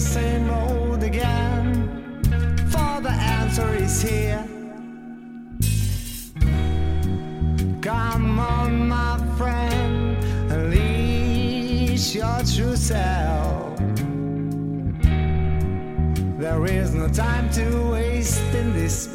same road again. For the answer is here. Come on, my friend, unleash your true self. There is no time to waste in this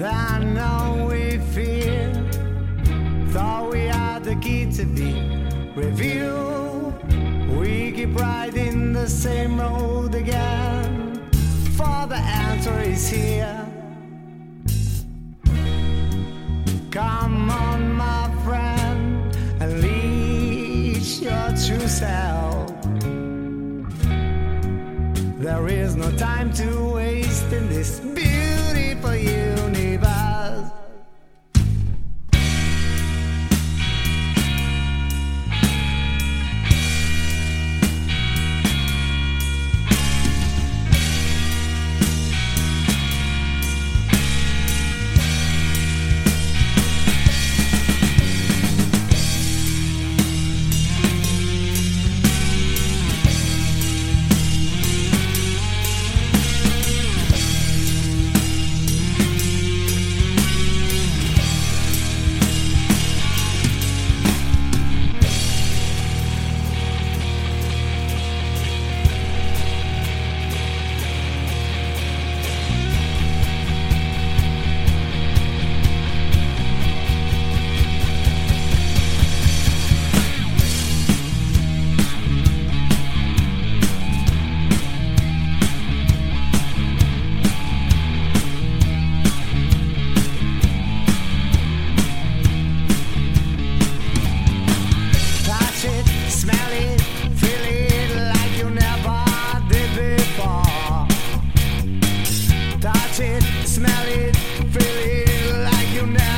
I know we fear, thought we had the key to the review. We keep riding the same road again, for the answer is here. Come on, my friend, unleash your true self. There is no time to waste in this smell it, feel it like you never